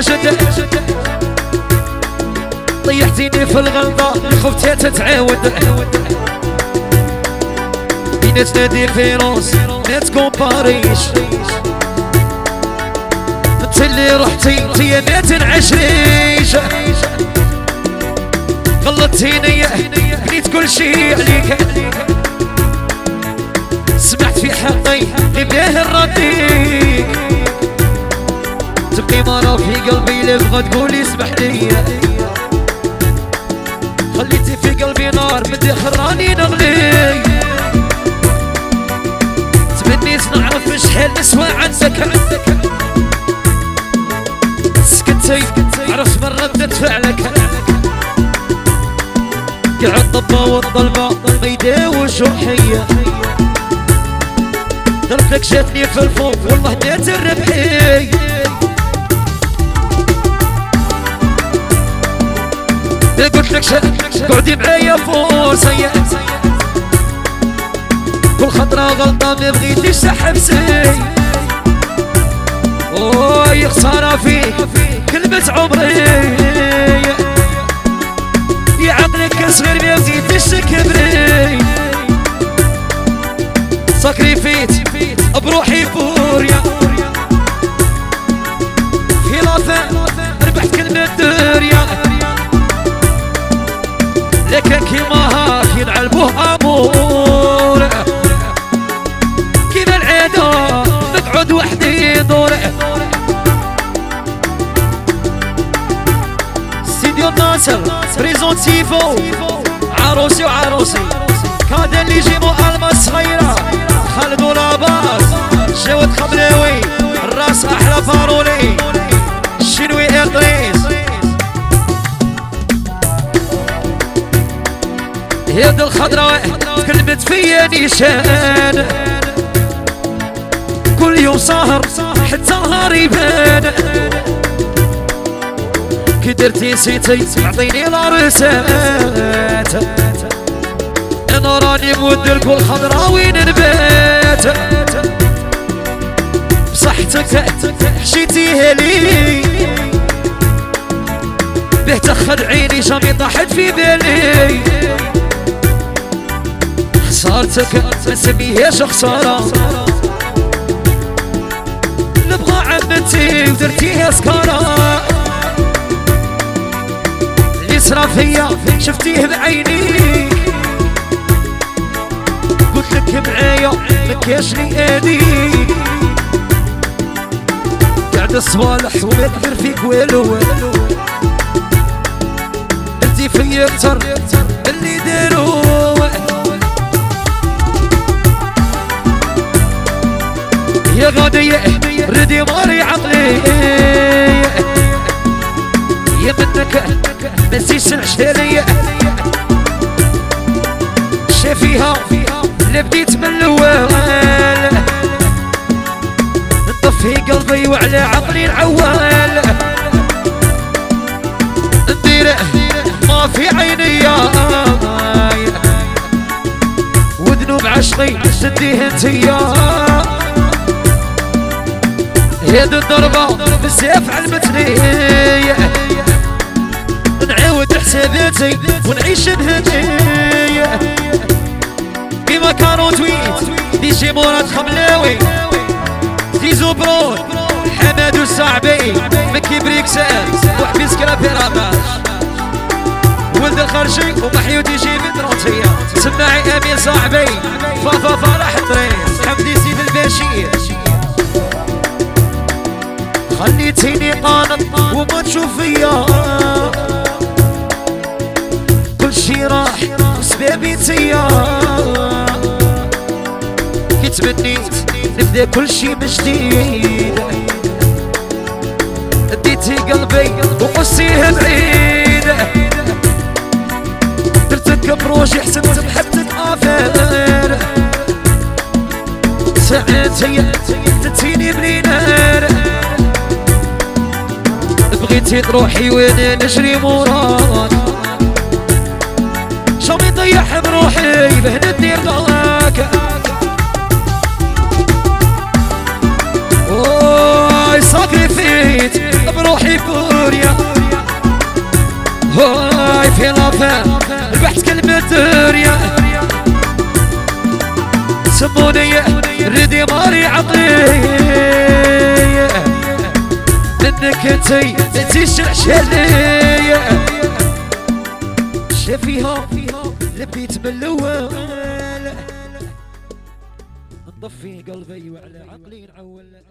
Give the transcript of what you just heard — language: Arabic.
شد طيحتيني في الغلطة خفتي تتعاود بيناتنا ديفيرونس ما تكومباريش أنت اللي رحتي انتي ما تنعشريش. غلطتيني بنيت كل شي عليك. سمعت في حقي اللي بيه تبقي مرة في قلبي بغى تقولي اسمح لي. خليتي في قلبي نار بدي خراني نغلي. تمنيت نعرف شحال نسوى عندك سكتي عرفت من ردة فعلك. قاعد الضبة والظلمة ما يداوش روحية. دربك جاتني في الفوق والله ديت الربحي قلت لك قعدي معايا فوسية كل خطرة غلطة ما بغيتيش تحبسي اوه خسارة فيك كلمة عمري يا عقلك صغير ما بغيتيش تكبري sacrifi يت بروحي pour rien في la fin ربحت كلمة de rien لكن كيما هاك ينعلبوه amour كيما العادة نقعد وحدي دور. سيديو ناصر présente vous عروسي وعروسي كاد اللي يجيبوا الماس صغيرة خالد ولاباس جواد خبلاوي الراس أحلى فارولي يد الخضراء كلمت فيا نيشان. كل يوم سهر حتى النهار يبان. كي درتي نسيتي عطيني العرسات أنا راني مود الكل خضرا وين نبات. بصحتك حشيتيها لي به تخد عيني جامي طاحت في بالي. خسارتك ما نسميهاش خسارة نبغى عمتي ودرتيها سكارة. اللي صرا فيا شفتيه بعيني. قلت لك معايا مكاش لي ايديك قاعد الصوالح وما تدير فيك والو. أنتي فيا أكتر غادي ردي ماري عقلي يا منك نسيت العشتالية شافيها اللي بديت من الأول. نطفي قلبي وعلى عقلي العوال. ندير ما في عيني وذنوب عشقي سديه انتيا هيد الضربة بزاف علمتني نعاود حساباتي ونعيش بهدية. كيما كانوا تويت ديجي مراد خملاوي. زيزو برون حماد الصعبي مكي بريكسان وحبيس كرابيراماش ولد الخرشي ومحيو تيجي من روتيا سماعي أمين صاحبي فافا فرح طريس حمدي خليتيني قانط وما تشوف فيا كل شي راح وسبابي تيا كي تمنيت نبدأ كل شي من جديد اديتي قلبي وقصيه بعيد درتك بروجي حسبت بحبتك افير ساعتي تتيني انتي تروحي وين نجري مراد؟ شو يطيح بروحي بهنا دير ضلاك اوي ساكريفيت بروحي بوريا اوي في لافا ربحت كلمة دوريا. سموني ردي ماري عطيه انتي شعشلي شفيها لبيت من الأول قلبي وعلى عقلي نعول